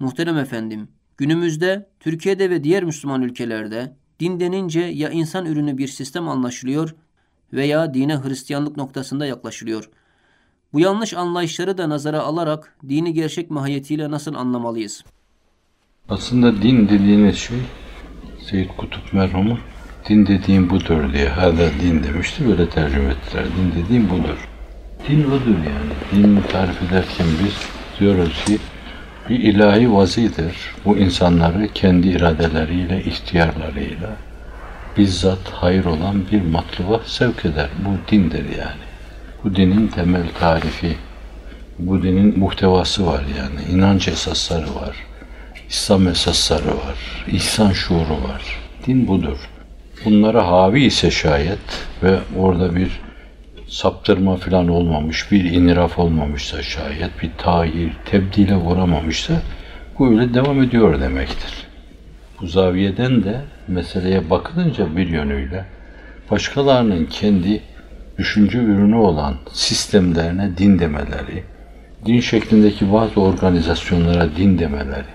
Muhterem efendim, günümüzde Türkiye'de ve diğer Müslüman ülkelerde din denince ya insan ürünü bir sistem anlaşılıyor veya dine Hristiyanlık noktasında yaklaşılıyor. Bu yanlış anlayışları da nazara alarak dini gerçek mahiyetiyle nasıl anlamalıyız? Aslında din dediğiniz şey Seyyid Kutup merhumu din dediğim budur diye hala din demişti böyle tercüme ettiler. Din dediğim budur. Din budur yani. Din tarif ederken biz diyoruz ki bir ilahi vazidir. Bu insanları kendi iradeleriyle, ihtiyarlarıyla bizzat hayır olan bir matluba sevk eder. Bu dindir yani. Bu dinin temel tarifi, bu dinin muhtevası var yani. İnanç esasları var. İslam esasları var. İhsan şuuru var. Din budur. Bunlara havi ise şayet ve orada bir saptırma falan olmamış, bir iniraf olmamışsa şayet, bir tahir, tebdile uğramamışsa bu öyle devam ediyor demektir. Bu zaviyeden de meseleye bakılınca bir yönüyle başkalarının kendi düşünce ürünü olan sistemlerine din demeleri, din şeklindeki bazı organizasyonlara din demeleri,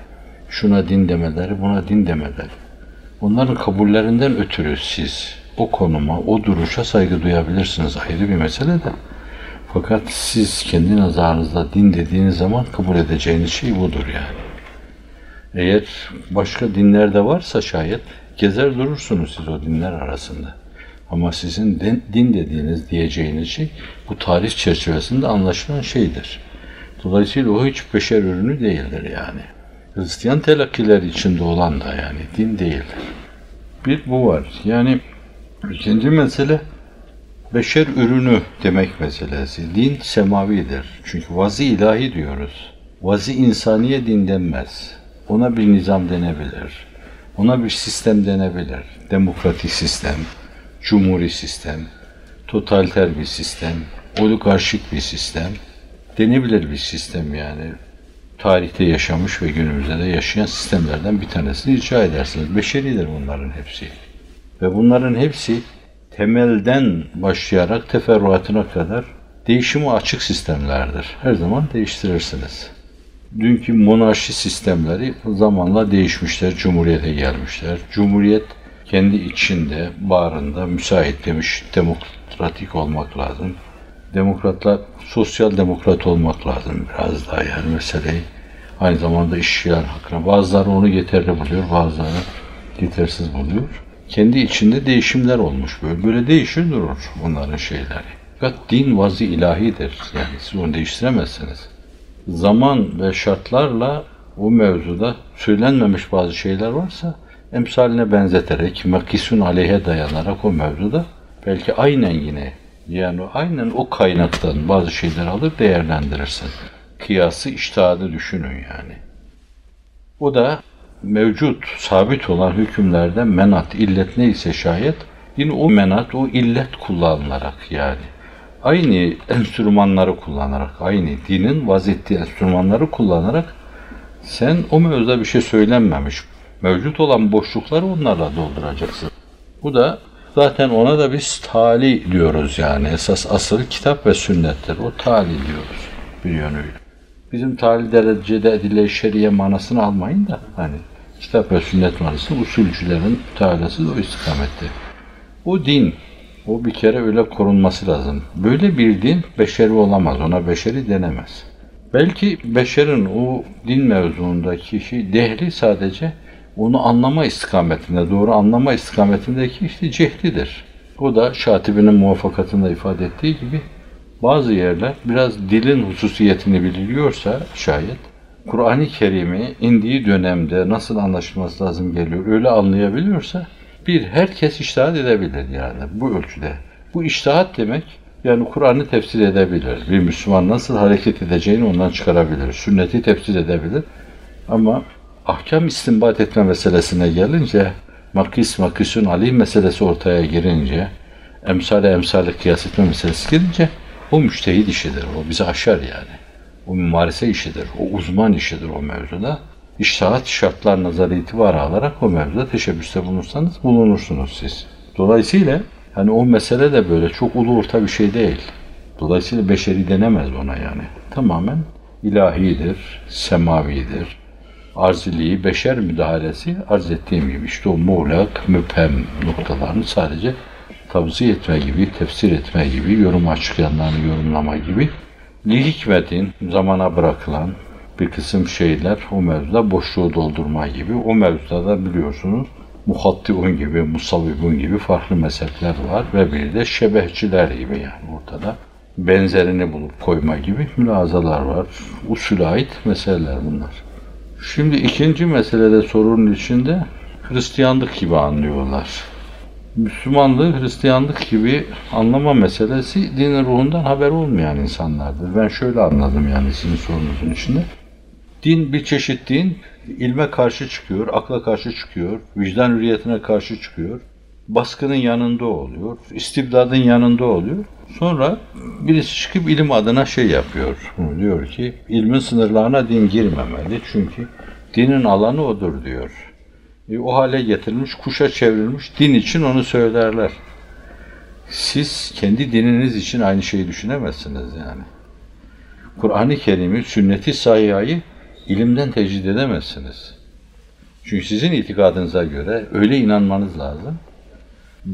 şuna din demeleri, buna din demeleri. Bunların kabullerinden ötürü siz o konuma, o duruşa saygı duyabilirsiniz. Ayrı bir mesele de. Fakat siz kendi nazarınızda din dediğiniz zaman kabul edeceğiniz şey budur yani. Eğer başka dinler de varsa şayet gezer durursunuz siz o dinler arasında. Ama sizin din, din dediğiniz, diyeceğiniz şey bu tarih çerçevesinde anlaşılan şeydir. Dolayısıyla o hiç beşer ürünü değildir yani. Hristiyan telakkiler içinde olan da yani din değildir. Bir bu var. Yani ikinci mesele beşer ürünü demek meselesi. Din semavidir. Çünkü vazi ilahi diyoruz. Vazi insaniye din denmez. Ona bir nizam denebilir. Ona bir sistem denebilir. Demokratik sistem, cumhuri sistem, totaliter bir sistem, oligarşik bir sistem, denebilir bir sistem yani. Tarihte yaşamış ve günümüzde de yaşayan sistemlerden bir tanesini icra edersiniz. Beşeridir bunların hepsi. Ve bunların hepsi temelden başlayarak teferruatına kadar değişimi açık sistemlerdir. Her zaman değiştirirsiniz. Dünkü monarşi sistemleri zamanla değişmişler, cumhuriyete gelmişler. Cumhuriyet kendi içinde, bağrında müsait demiş, demokratik olmak lazım. Demokratlar sosyal demokrat olmak lazım biraz daha yani meseleyi. Aynı zamanda işçiler hakkında. Bazıları onu yeterli buluyor, bazıları yetersiz buluyor. Kendi içinde değişimler olmuş böyle. Böyle değişir durur bunların şeyleri. Fakat din vazı ilahidir. Yani siz onu değiştiremezsiniz. Zaman ve şartlarla o mevzuda söylenmemiş bazı şeyler varsa emsaline benzeterek, makisun aleyhe dayanarak o mevzuda belki aynen yine yani aynen o kaynaktan bazı şeyler alır değerlendirirsin. Kıyası, iştihadı düşünün yani. O da mevcut, sabit olan hükümlerden menat, illet neyse şayet yine o menat, o illet kullanılarak yani. Aynı enstrümanları kullanarak, aynı dinin vazettiği enstrümanları kullanarak sen o mevzuda bir şey söylenmemiş, mevcut olan boşlukları onlarla dolduracaksın. Bu da zaten ona da biz tali diyoruz yani. Esas asıl kitap ve sünnettir. O tali diyoruz bir yönüyle. Bizim tali derecede edile şeriye manasını almayın da hani kitap ve sünnet manası usulcülerin talası o istikamette. O din, o bir kere öyle korunması lazım. Böyle bir din beşeri olamaz. Ona beşeri denemez. Belki beşerin o din mevzuundaki şey dehli sadece onu anlama istikametinde, doğru anlama istikametindeki işte cehdidir. O da Şatibi'nin muvaffakatında ifade ettiği gibi bazı yerler biraz dilin hususiyetini biliyorsa şayet Kur'an-ı Kerim'i indiği dönemde nasıl anlaşılması lazım geliyor öyle anlayabiliyorsa bir herkes iştahat edebilir yani bu ölçüde. Bu iştahat demek yani Kur'an'ı tefsir edebilir. Bir Müslüman nasıl hareket edeceğini ondan çıkarabilir. Sünneti tefsir edebilir. Ama ahkam istinbat etme meselesine gelince, makis makisun ali meselesi ortaya girince, emsale emsale kıyas etme meselesi gelince, o müştehid işidir, o bizi aşar yani. O mümarese işidir, o uzman işidir o mevzuda. İştahat şartlar nazarı itibarı alarak o mevzuda teşebbüste bulunursanız bulunursunuz siz. Dolayısıyla hani o mesele de böyle çok ulu orta bir şey değil. Dolayısıyla beşeri denemez ona yani. Tamamen ilahidir, semavidir arziliği, beşer müdahalesi arz ettiğim gibi işte o muğlak, müphem noktalarını sadece tavsiye etme gibi, tefsir etme gibi, yorum açıklayanlarını yorumlama gibi li hikmetin zamana bırakılan bir kısım şeyler o mevzuda boşluğu doldurma gibi. O mevzuda da biliyorsunuz muhattiun gibi, musavvibun gibi farklı mezhepler var ve bir de şebehçiler gibi yani ortada benzerini bulup koyma gibi mülazalar var. Usule ait meseleler bunlar. Şimdi ikinci meselede sorunun içinde Hristiyanlık gibi anlıyorlar. Müslümanlığı Hristiyanlık gibi anlama meselesi dinin ruhundan haber olmayan insanlardır. Ben şöyle anladım yani sizin sorunuzun içinde. Din bir çeşit din, ilme karşı çıkıyor, akla karşı çıkıyor, vicdan hürriyetine karşı çıkıyor, baskının yanında oluyor, istibdadın yanında oluyor. Sonra birisi çıkıp ilim adına şey yapıyor. Diyor ki ilmin sınırlarına din girmemeli çünkü dinin alanı odur diyor. E, o hale getirilmiş, kuşa çevrilmiş din için onu söylerler. Siz kendi dininiz için aynı şeyi düşünemezsiniz yani. Kur'an-ı Kerim'i, sünnet-i sahihayı ilimden tecrid edemezsiniz. Çünkü sizin itikadınıza göre öyle inanmanız lazım.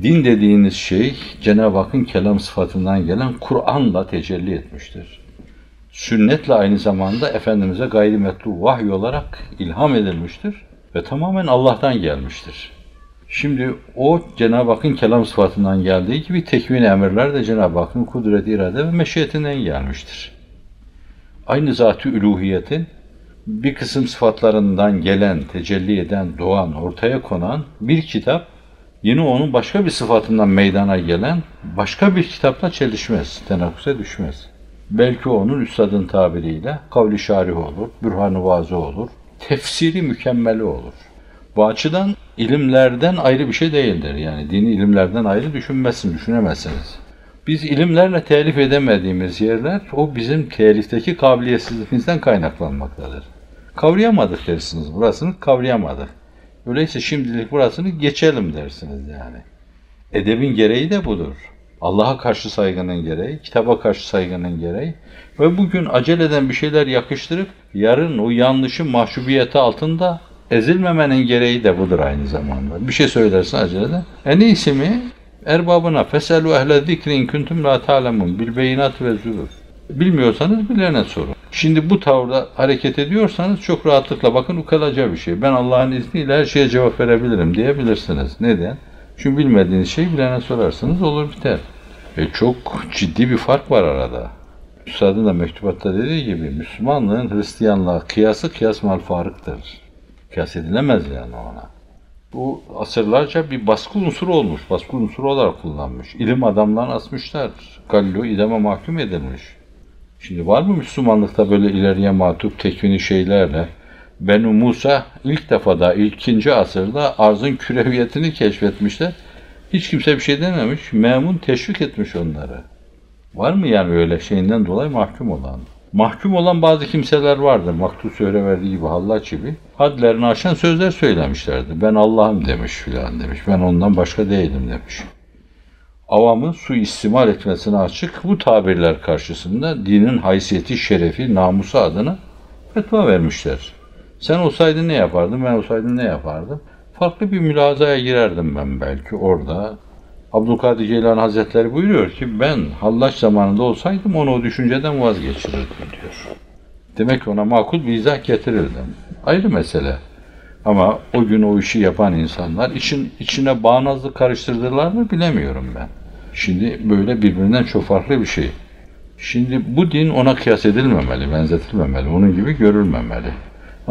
Din dediğiniz şey Cenab-ı Hakk'ın kelam sıfatından gelen Kur'an'la tecelli etmiştir. Sünnetle aynı zamanda Efendimiz'e gayrimetlu vahiy olarak ilham edilmiştir ve tamamen Allah'tan gelmiştir. Şimdi o Cenab-ı Hakk'ın kelam sıfatından geldiği gibi tekvin emirler de Cenab-ı Hakk'ın kudret, irade ve meşiyetinden gelmiştir. Aynı zat-ı üluhiyetin bir kısım sıfatlarından gelen, tecelli eden, doğan, ortaya konan bir kitap yine onun başka bir sıfatından meydana gelen başka bir kitapla çelişmez, tenakkuze düşmez. Belki onun üstadın tabiriyle kavli şarih olur, bürhan-ı vazı olur, tefsiri mükemmeli olur. Bu açıdan ilimlerden ayrı bir şey değildir. Yani dini ilimlerden ayrı düşünmezsiniz, düşünemezsiniz. Biz ilimlerle telif edemediğimiz yerler o bizim telifteki kabiliyetsizliğimizden kaynaklanmaktadır. Kavrayamadık dersiniz burasını, kavrayamadık. Öyleyse şimdilik burasını geçelim dersiniz yani. Edebin gereği de budur. Allah'a karşı saygının gereği, kitaba karşı saygının gereği ve bugün aceleden bir şeyler yakıştırıp yarın o yanlışın mahcubiyeti altında ezilmemenin gereği de budur aynı zamanda. Bir şey söylersin aceleden. En iyisi mi? Erbabına feselu ehle zikrin kuntum la ta'lemun bil beyinat ve zürür. Bilmiyorsanız bilene sorun. Şimdi bu tavırda hareket ediyorsanız çok rahatlıkla bakın ukalaca bir şey. Ben Allah'ın izniyle her şeye cevap verebilirim diyebilirsiniz. Neden? Çünkü bilmediğiniz şeyi bilene sorarsınız olur biter. Ve çok ciddi bir fark var arada. Üstadın da mektubatta dediği gibi Müslümanlığın Hristiyanlığa kıyası kıyas mal farıktır. Kıyas edilemez yani ona. Bu asırlarca bir baskı unsuru olmuş, baskı unsuru olarak kullanmış. İlim adamlarını asmışlar. Galileo idama mahkum edilmiş. Şimdi var mı Müslümanlıkta böyle ileriye matup tekvini şeylerle? Benu Musa ilk defada, ikinci asırda arzın küreviyetini keşfetmişler. Hiç kimse bir şey dememiş. Memun teşvik etmiş onları. Var mı yani öyle şeyinden dolayı mahkum olan? Mahkum olan bazı kimseler vardır. Maktus öyle verdiği gibi Hallaç gibi. Hadlerini aşan sözler söylemişlerdi. Ben Allah'ım demiş filan demiş. Ben ondan başka değilim demiş. Avamın su istimal etmesine açık bu tabirler karşısında dinin haysiyeti, şerefi, namusu adına fetva vermişler. Sen olsaydın ne yapardın, ben olsaydım ne yapardım? Farklı bir mülazaya girerdim ben belki orada. Abdülkadir Ceylan Hazretleri buyuruyor ki ben Hallaç zamanında olsaydım onu o düşünceden vazgeçirirdim diyor. Demek ki ona makul bir izah getirirdim. Ayrı mesele. Ama o gün o işi yapan insanlar için içine bağnazlık karıştırdılar mı bilemiyorum ben. Şimdi böyle birbirinden çok farklı bir şey. Şimdi bu din ona kıyas edilmemeli, benzetilmemeli, onun gibi görülmemeli.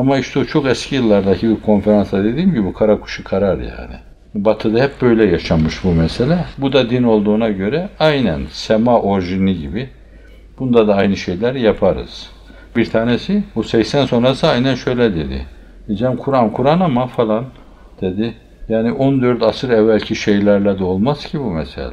Ama işte o çok eski yıllardaki bir konferansta dediğim gibi kara kuşu karar yani. Batı'da hep böyle yaşanmış bu mesele. Bu da din olduğuna göre aynen sema orijini gibi bunda da aynı şeyler yaparız. Bir tanesi bu 80 sonrası aynen şöyle dedi. Diyeceğim Kur'an Kur'an ama falan dedi. Yani 14 asır evvelki şeylerle de olmaz ki bu mesele.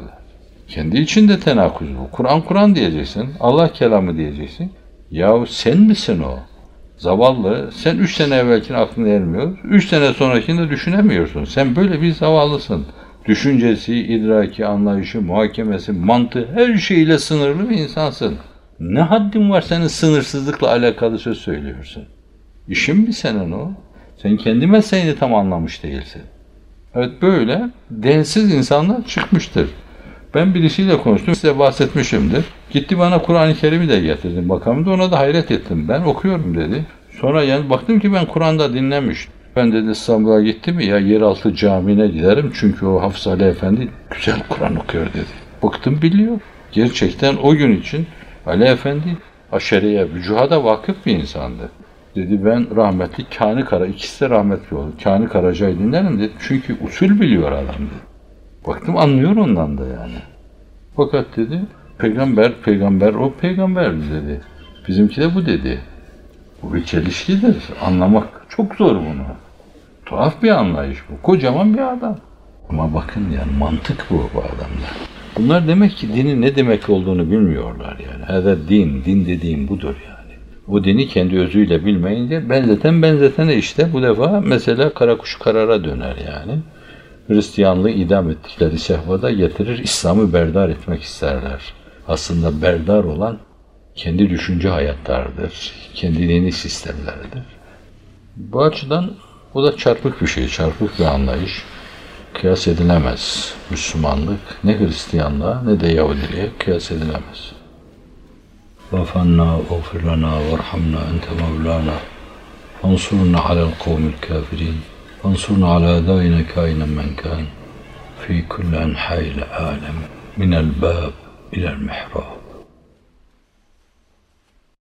Kendi içinde tenakuz bu. Kur'an Kur'an diyeceksin. Allah kelamı diyeceksin. Yahu sen misin o? Zavallı. Sen üç sene evvelkini aklına ermiyor. Üç sene sonrakini de düşünemiyorsun. Sen böyle bir zavallısın. Düşüncesi, idraki, anlayışı, muhakemesi, mantığı her şeyle sınırlı bir insansın. Ne haddin var senin sınırsızlıkla alakalı söz söylüyorsun? İşin mi senin o? Sen kendi mesleğini tam anlamış değilsin. Evet böyle densiz insanlar çıkmıştır. Ben birisiyle konuştum, size bahsetmişimdir. Gitti bana Kur'an-ı Kerim'i de getirdi bakalım da ona da hayret ettim. Ben okuyorum dedi. Sonra yani baktım ki ben Kur'an'da dinlemiş. Ben dedi İstanbul'a gitti mi ya yeraltı camine giderim çünkü o Hafız Ali Efendi güzel Kur'an okuyor dedi. Baktım biliyor. Gerçekten o gün için Ali Efendi aşereye, vücuhada vakıf bir insandı. Dedi ben rahmetli Kani Kara, ikisi de rahmetli oldu. Kani Karaca'yı dinlerim dedi. Çünkü usul biliyor adam dedi. Baktım anlıyor ondan da yani. Fakat dedi peygamber peygamber o peygamberdi dedi. Bizimki de bu dedi. Bu bir çelişkidir. Anlamak çok zor bunu. Tuhaf bir anlayış bu. Kocaman bir adam. Ama bakın yani mantık bu bu adamda. Bunlar demek ki dinin ne demek olduğunu bilmiyorlar yani. Hada din, din dediğim budur yani. O dini kendi özüyle bilmeyince benzeten benzetene işte bu defa mesela kara kuş karara döner yani. Hristiyanlığı idam ettikleri sehvada getirir, İslam'ı berdar etmek isterler. Aslında berdar olan kendi düşünce hayatlarıdır, kendi dini sistemleridir. Bu açıdan o da çarpık bir şey, çarpık bir anlayış. Kıyas edilemez. Müslümanlık ne Hristiyanlığa ne de Yahudiliğe kıyas edilemez. Vafanna, oğfir lana, varhamna, ente mevlana, fansurna alel kavmil kafirin. فانصرنا على أعدائنا كائنا من كان في كل أنحاء العالم من الباب إلى المحراب.